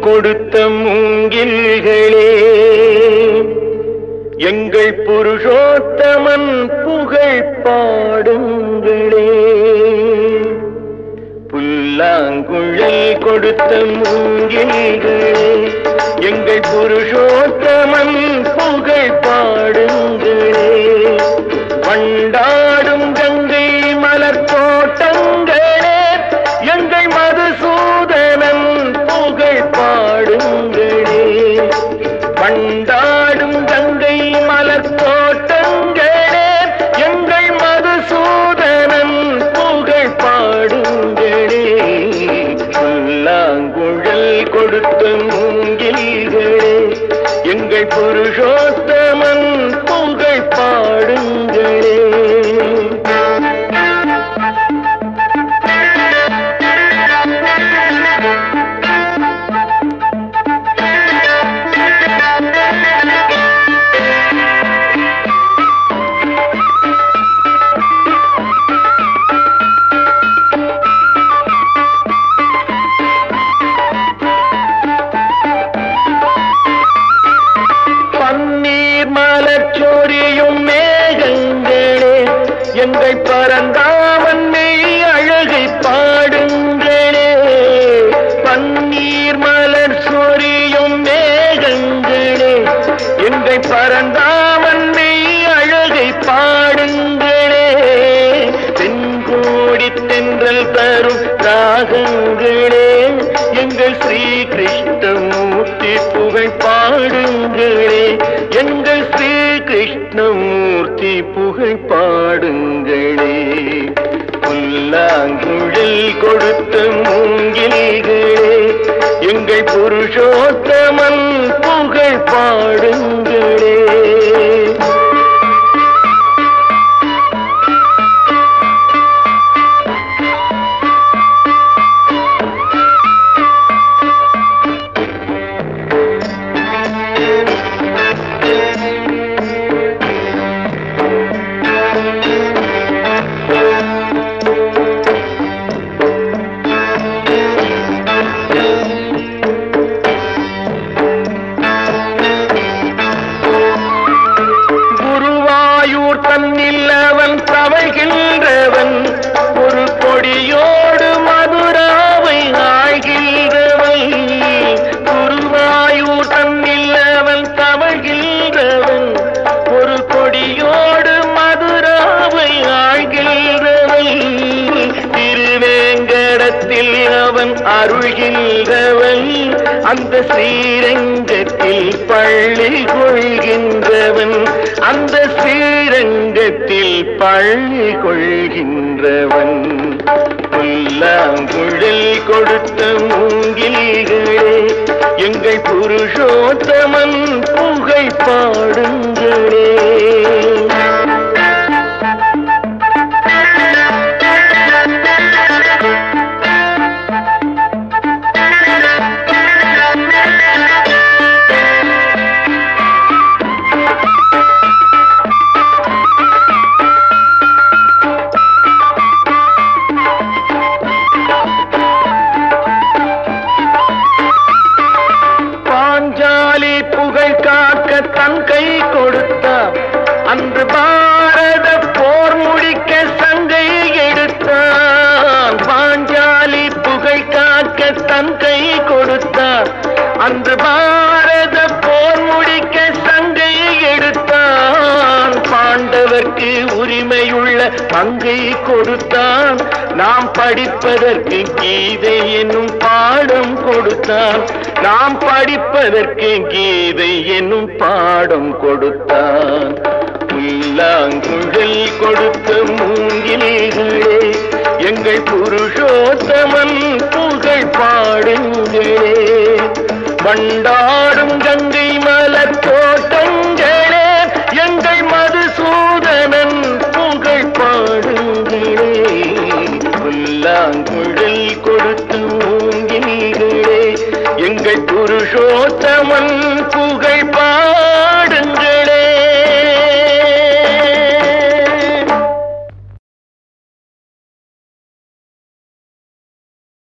கொடுத்த மூங்கில்களே. எங்கள் புருஷோத்தமன் புகழ் பாடுங்களே. புல்லாங்குழல் கொடுத்த மூங்கில்களே. எங்கள் புருஷோத்தமன் புகழ் பாடுங்களே. கொடுத்த மூங்கில்களே எங்கள் புருஷோத்தமன் எங்கள் பரந்தாமன் மெய் அழகை பாடுங்களே. பன்னீர் மலர் சொரியும் மேகங்களே. எங்கள் பரந்தாமன் மெய் அழகை பாடுங்களே. தென்கோடி தென்றல் தரும் ராகங்களே. எங்கள் ஸ்ரீ கிருஷ்ணமூர்த்தி புகழ் பாடுங்களே. எங்கள் ஸ்ரீ கிருஷ்ணமூர்த்தி புகழ் பாடுங்களே. புல்லாங்குழல் கொடுத்த மூங்கில்களே எங்கள் புருஷோத்தமன் புகழ் பாடு அருள்கின்றவன் அந்த ஸ்ரீரங்கத்தில் பள்ளி கொள்கின்றவன் அந்த ஸ்ரீரங்கத்தில் பள்ளி கொள்கின்றவன். புல்லாங்குழல் கொடுத்த மூங்கில்களே எங்கள் புருஷோத்தமன் புகை பாடுங்களே. கை கொடுத்தார் அன்று பாரத போர் முடிக்க சங்கை எடுத்தான். பாண்டவர்க்கு உரிமையுள்ள பங்கை கொடுத்தான். நாம் படிப்பதற்கு கீதை என்னும் பாடம் கொடுத்தான். நாம் படிப்பதற்கு கீதை என்னும் பாடம் கொடுத்தான். புல்லாங்குழல் கொடுத்த மூங்கிலே எங்கள் புருஷோத்தமன் புகழ் பாடுங்களே. வண்டாடும் கங்கை மலர் தோட்டங்களே எங்கள் மதுசூதனன் புகழ் பாடுங்களே புல்லாங்குழல் கொடுத்து மூங்கில்களே எங்கள் புருஷோத்தமன் புகழ் பாடு